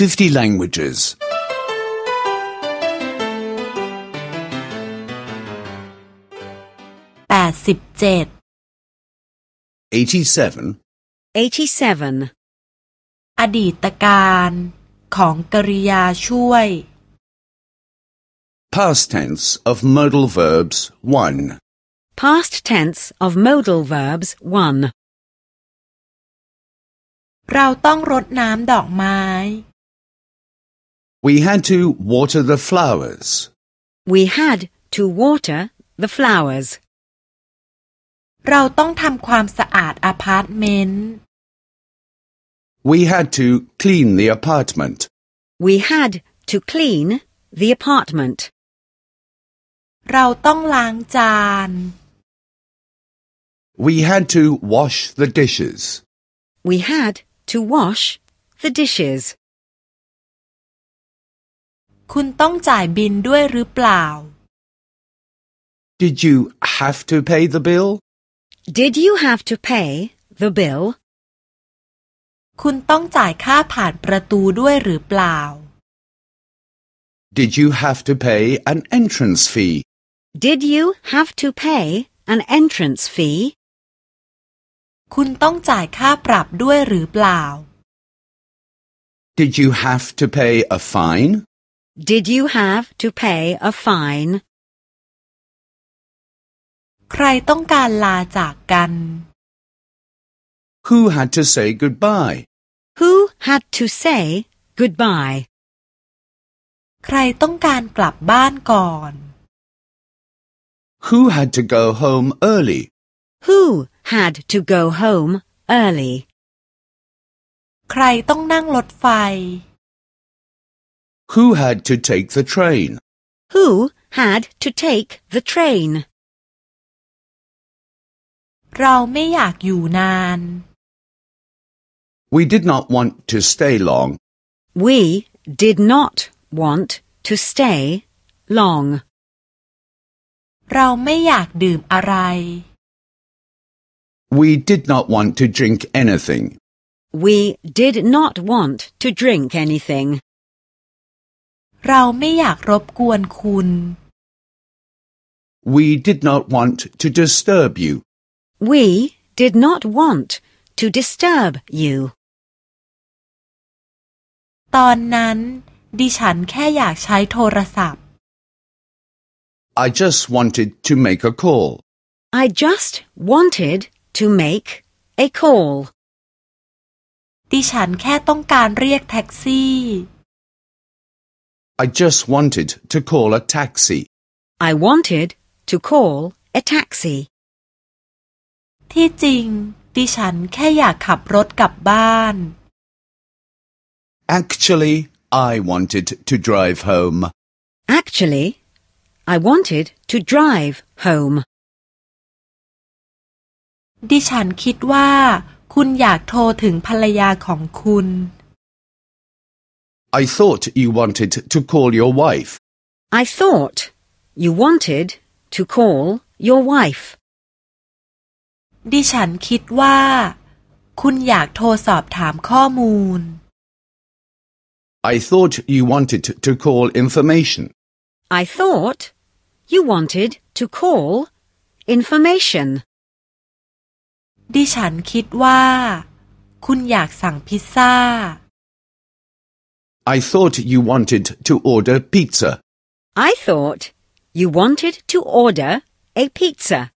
50 languages. แปดสิบเจ็ด 87. 87. อดีตการของกริยาช่วย Past tense of modal verbs 1. Past tense of modal verbs 1. เราต้องรดน้ำดอกไม้ We had to water the flowers. We had to water the flowers. เราต้องทำความสะอาดอพาร์ตเมนต์ We had to clean the apartment. We had to clean the apartment. เราต้องล้างจาน We had to wash the dishes. We had to wash the dishes. คุณต้องจ่ายบินด้วยหรือเปล่า Did you have to pay the bill? Did you have to pay the bill? คุณต้องจ่ายค่าผ่านประตูด้วยหรือเปล่า Did you have to pay an entrance fee? Did you have to pay an entrance fee? คุณต้องจ่ายค่าปรับด้วยหรือเปล่า Did you have to pay a fine? Did you have to pay a fine? ใครต้องการลาจากกัน Who had to say goodbye? Who had to say goodbye? ใครต้องการกลับบ้านก่อน Who had to go home early? Who had to go home early? ใครต้องนั่งรถไฟ Who had to take the train? Who had to take the train? เราไม่อยากอยู่นาน We did not want to stay long. We did not want to stay long. เราไม่อยากดื่มอะไร We did not want to drink anything. We did not want to drink anything. เราไม่อยากรบกวนคุณ We did not want to disturb you. We did not want to disturb you. ตอนนั้น ดิฉันแค่อยากใช้โทรศัพท์ I just wanted to make a call. I just wanted to make a call. ดิฉันแค่ต้องการเรียกแท็กซี่ I just wanted to call a taxi. I wanted to call a taxi. ที่จริง ดิฉันแค่อยากขับรถกลับบ้าน Actually, I wanted to drive home. Actually, I wanted to drive home. ดิฉันคิดว่า คุณอยากโทรถึงภรรยาของคุณ I thought you wanted to call your wife. I thought you wanted to call your wife. ดิฉันคิดว่า คุณอยากโทรสอบถามข้อมูล I thought you wanted to call information. I thought you wanted to call information. ดิฉันคิดว่า คุณอยากสั่งพิซซ่า I thought you wanted to order pizza. I thought you wanted to order a pizza.